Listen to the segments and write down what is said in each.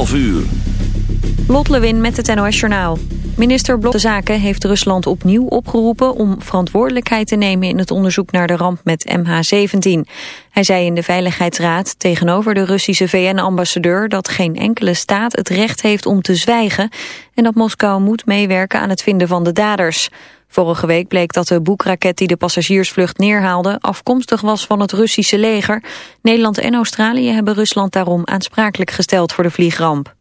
12 uur. Lot Lewin met het NOS Journaal. Minister Blok Zaken heeft Rusland opnieuw opgeroepen om verantwoordelijkheid te nemen in het onderzoek naar de ramp met MH17. Hij zei in de Veiligheidsraad tegenover de Russische VN-ambassadeur dat geen enkele staat het recht heeft om te zwijgen en dat Moskou moet meewerken aan het vinden van de daders. Vorige week bleek dat de boekraket die de passagiersvlucht neerhaalde afkomstig was van het Russische leger. Nederland en Australië hebben Rusland daarom aansprakelijk gesteld voor de vliegramp.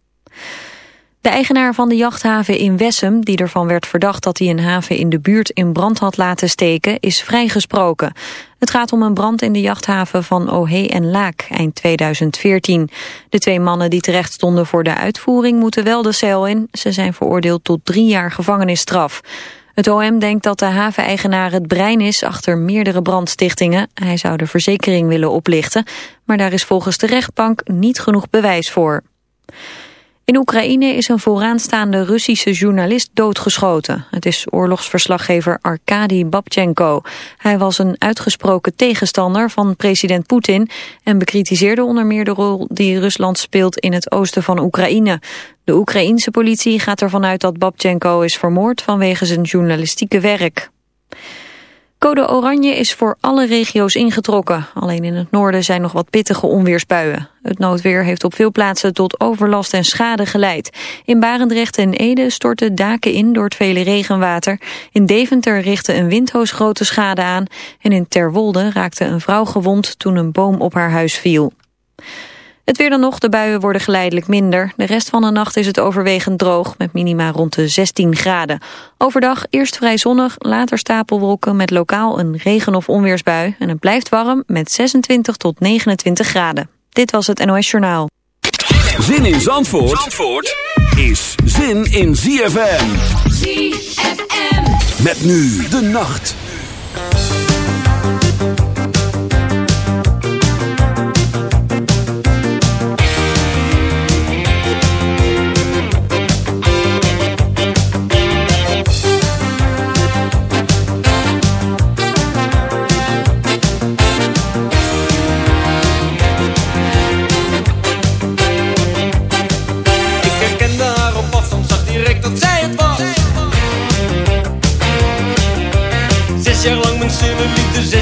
De eigenaar van de jachthaven in Wessem, die ervan werd verdacht dat hij een haven in de buurt in brand had laten steken, is vrijgesproken. Het gaat om een brand in de jachthaven van Ohe en Laak eind 2014. De twee mannen die terecht stonden voor de uitvoering moeten wel de cel in. Ze zijn veroordeeld tot drie jaar gevangenisstraf. Het OM denkt dat de haveneigenaar het brein is achter meerdere brandstichtingen. Hij zou de verzekering willen oplichten, maar daar is volgens de rechtbank niet genoeg bewijs voor. In Oekraïne is een vooraanstaande Russische journalist doodgeschoten. Het is oorlogsverslaggever Arkady Babchenko. Hij was een uitgesproken tegenstander van president Poetin... en bekritiseerde onder meer de rol die Rusland speelt in het oosten van Oekraïne. De Oekraïense politie gaat ervan uit dat Babchenko is vermoord vanwege zijn journalistieke werk. Code oranje is voor alle regio's ingetrokken. Alleen in het noorden zijn nog wat pittige onweersbuien. Het noodweer heeft op veel plaatsen tot overlast en schade geleid. In Barendrecht en Ede stortten daken in door het vele regenwater. In Deventer richtte een windhoos grote schade aan. En in Terwolde raakte een vrouw gewond toen een boom op haar huis viel. Het weer dan nog, de buien worden geleidelijk minder. De rest van de nacht is het overwegend droog, met minima rond de 16 graden. Overdag eerst vrij zonnig, later stapelwolken met lokaal een regen- of onweersbui. En het blijft warm met 26 tot 29 graden. Dit was het NOS Journaal. Zin in Zandvoort, Zandvoort is zin in ZFM. ZFM. Met nu de nacht.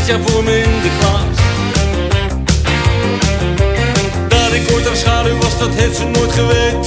Jaar voor me in de klas. Dat ik ooit haar schaduw was, dat heeft ze nooit geweten.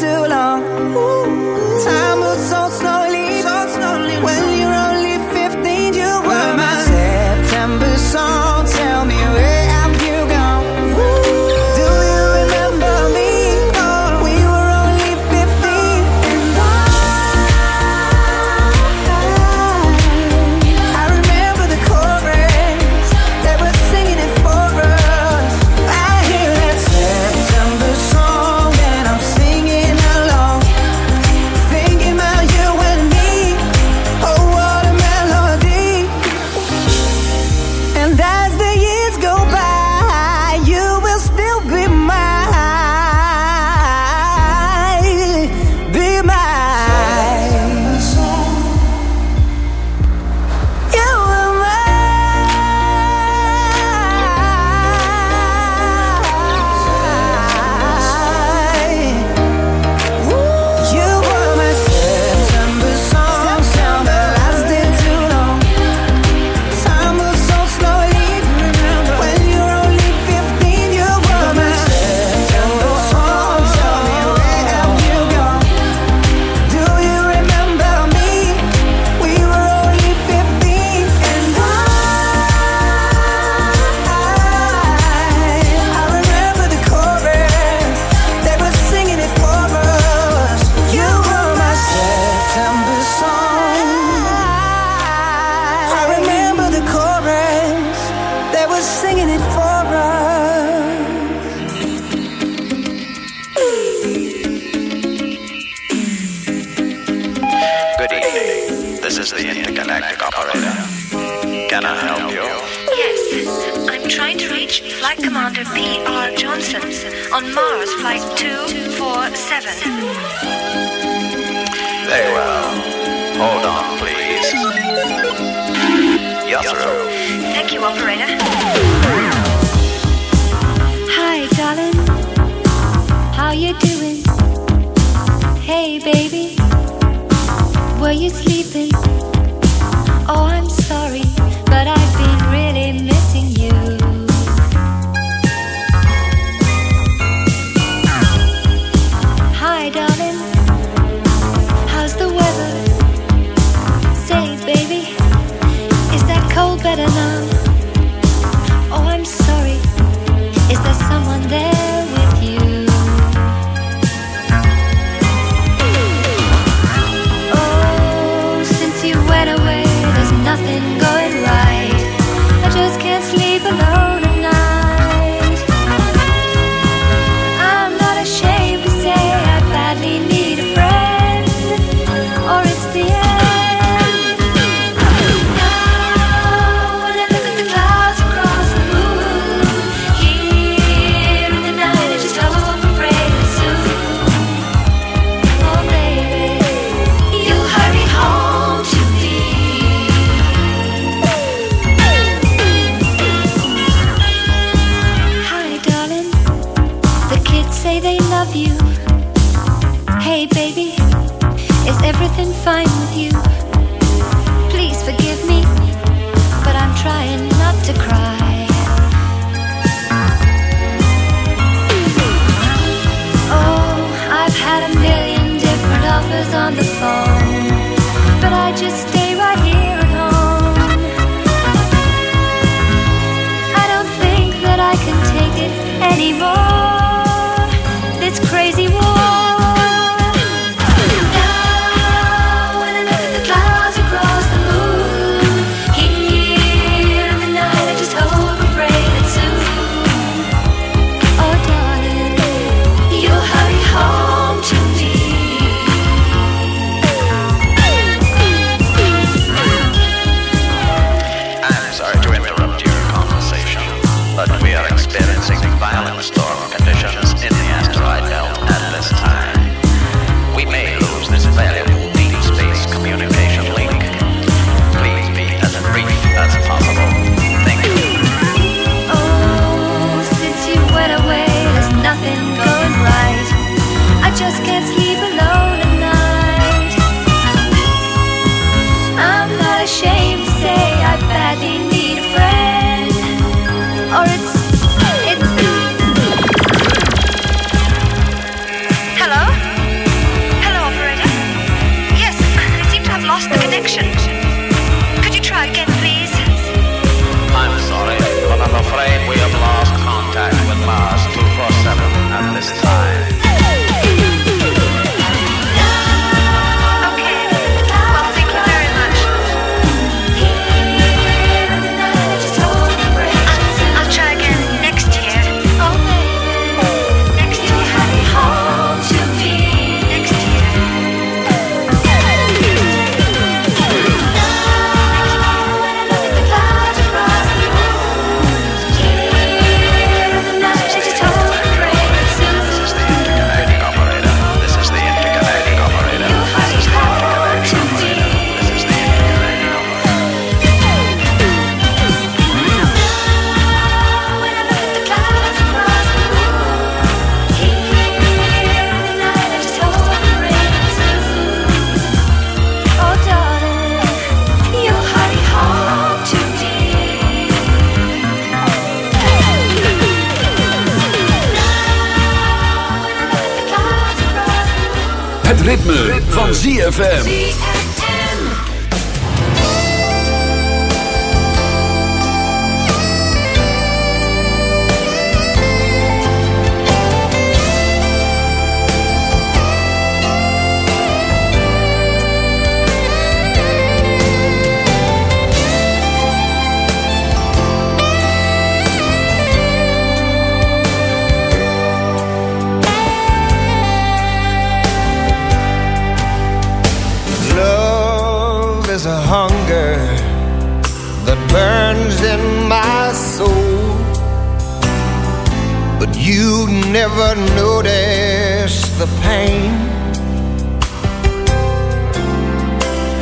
never notice the pain.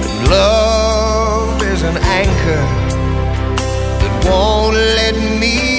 And love is an anchor that won't let me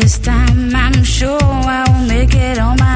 This time I'm sure I will make it on my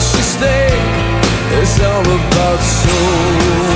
she stay? It's all about soul.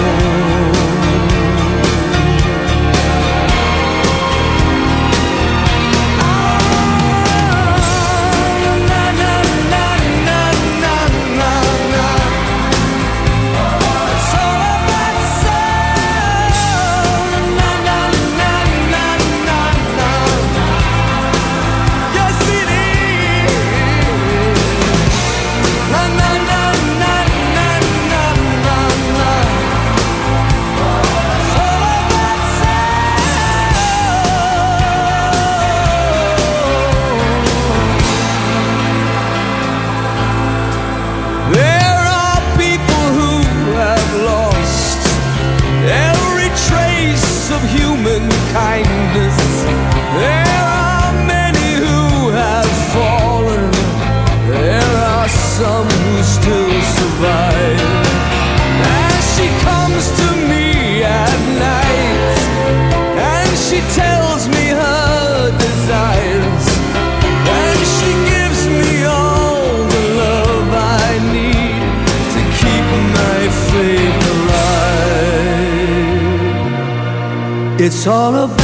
All about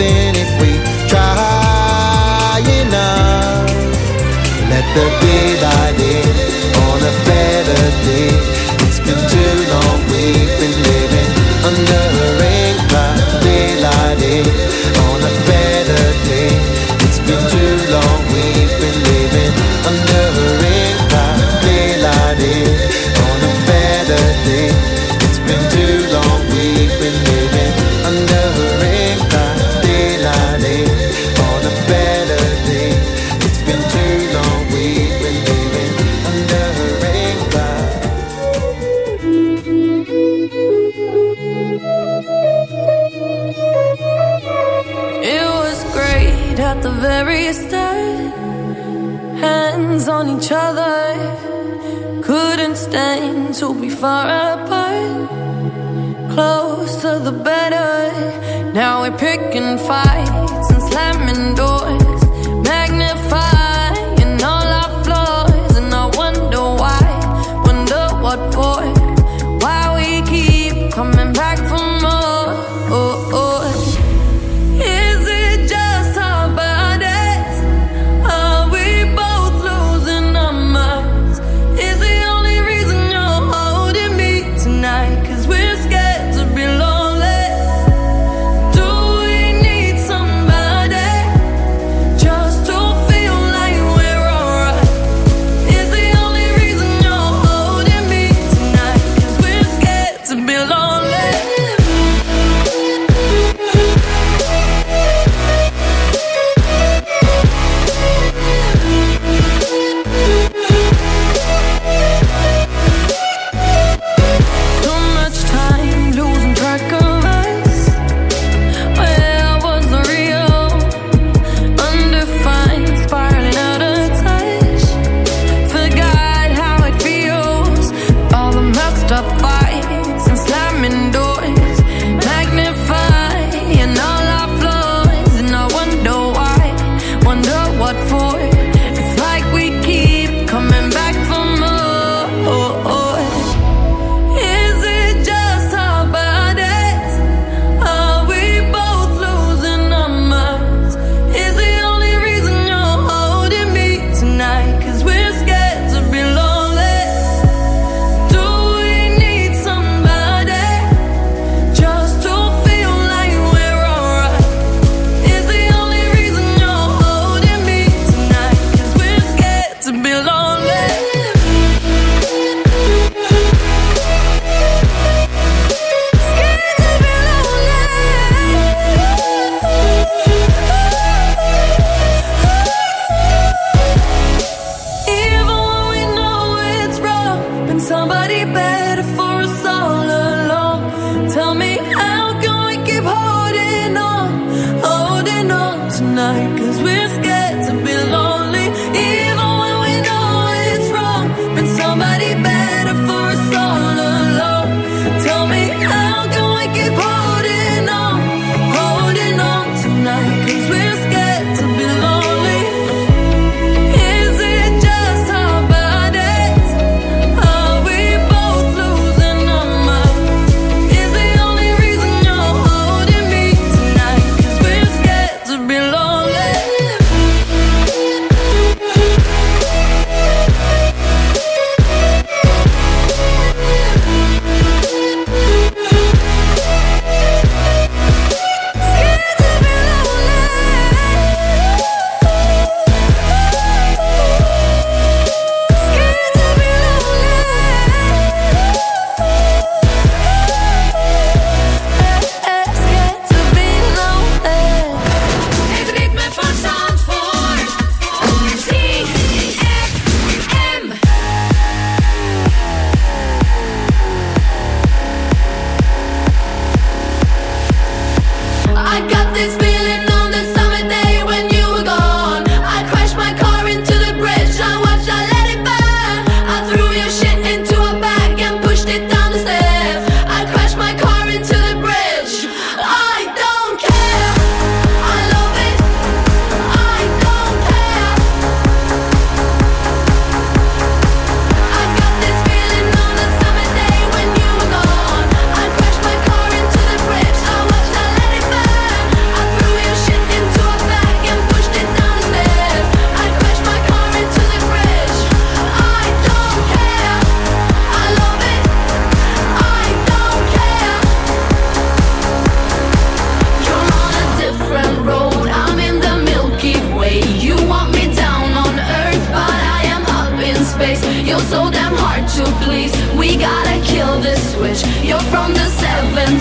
If we try enough. Let the daylight in on a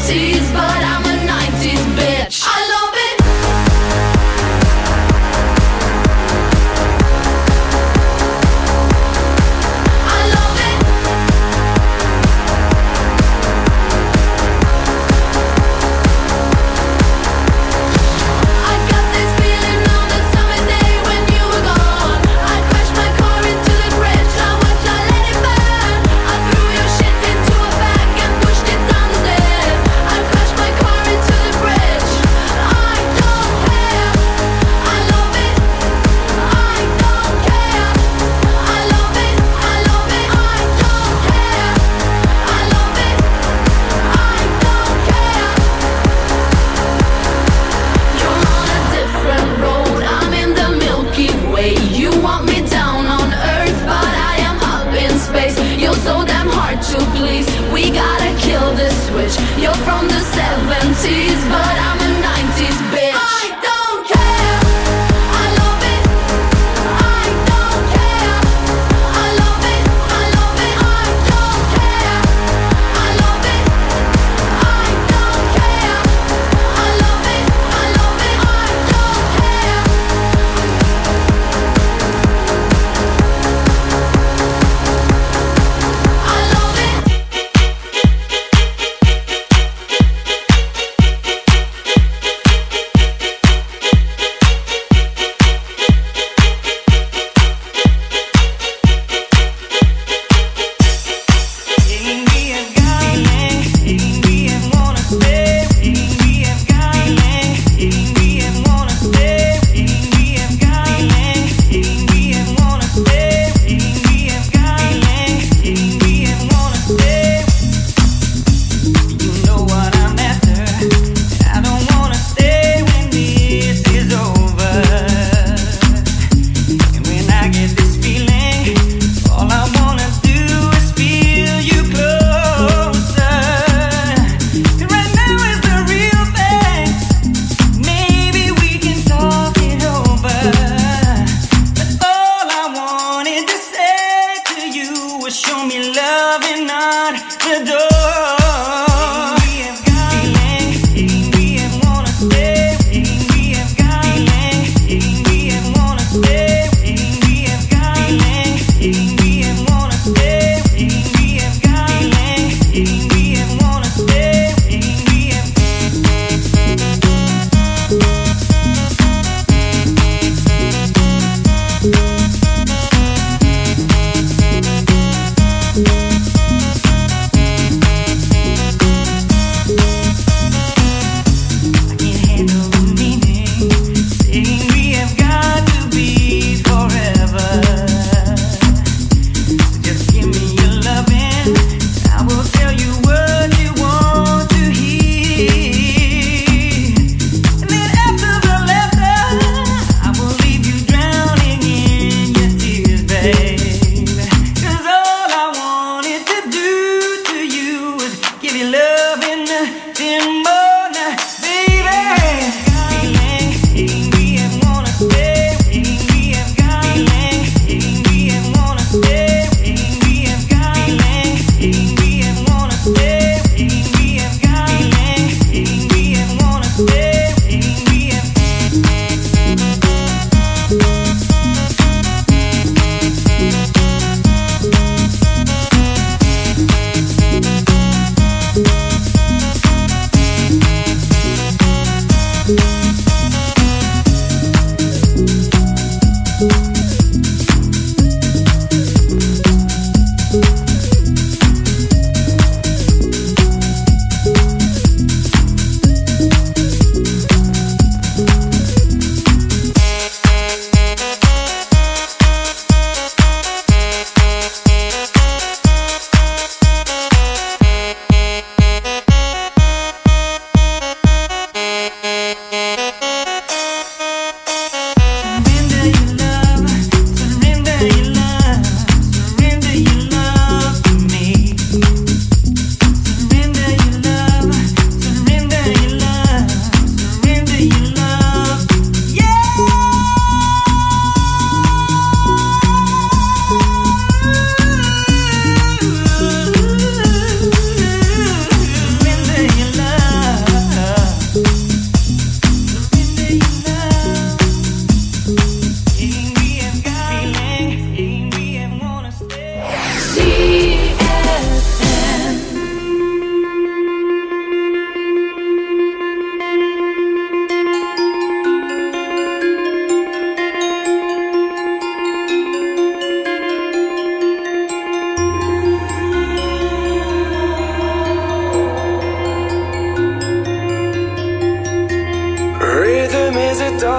70s, but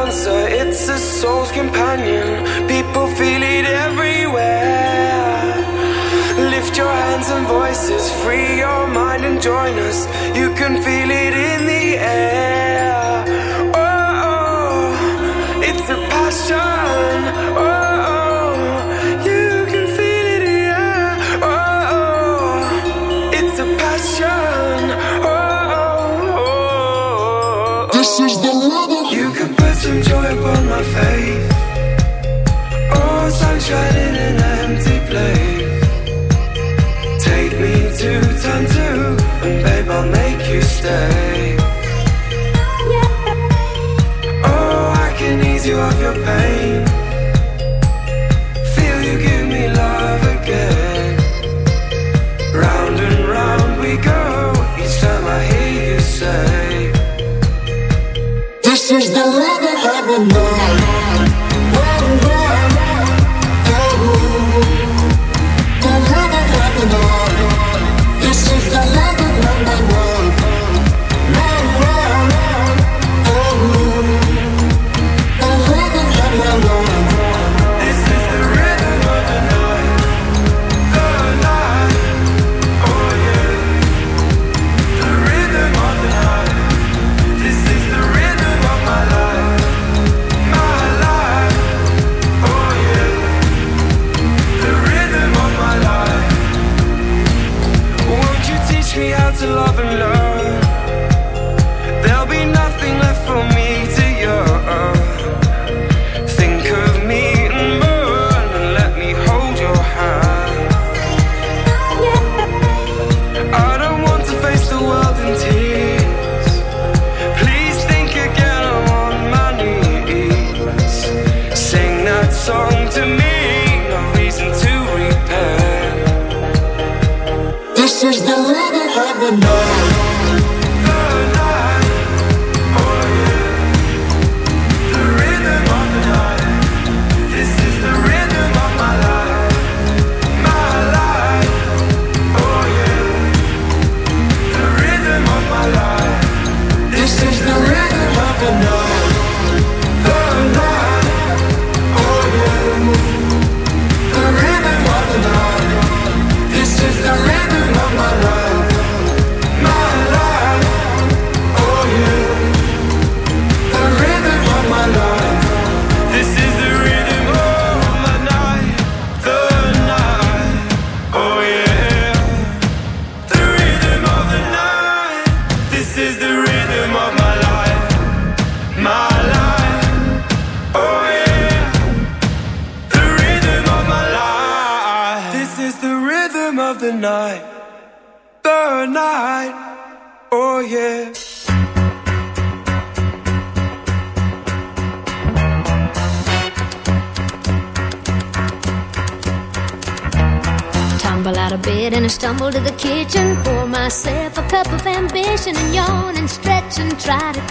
answer, it's a soul's companion. People feel it everywhere. Lift your hands and voices, free your mind and join us. You can feel it in the air. try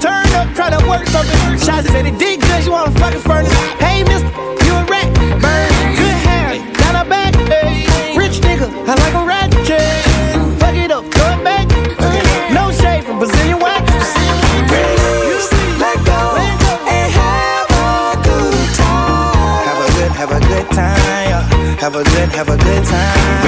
Turn up, try to work something. Shots said it did good, you wanna fucking furnace. Hey, mister, you a rat. Bird, good hair, not a bad hey. Rich nigga, I like a rat. Fuck it up, come back. No shade from Brazilian wax. Let go and have a good time. Have a good, have a good time. Have a good, have a good time.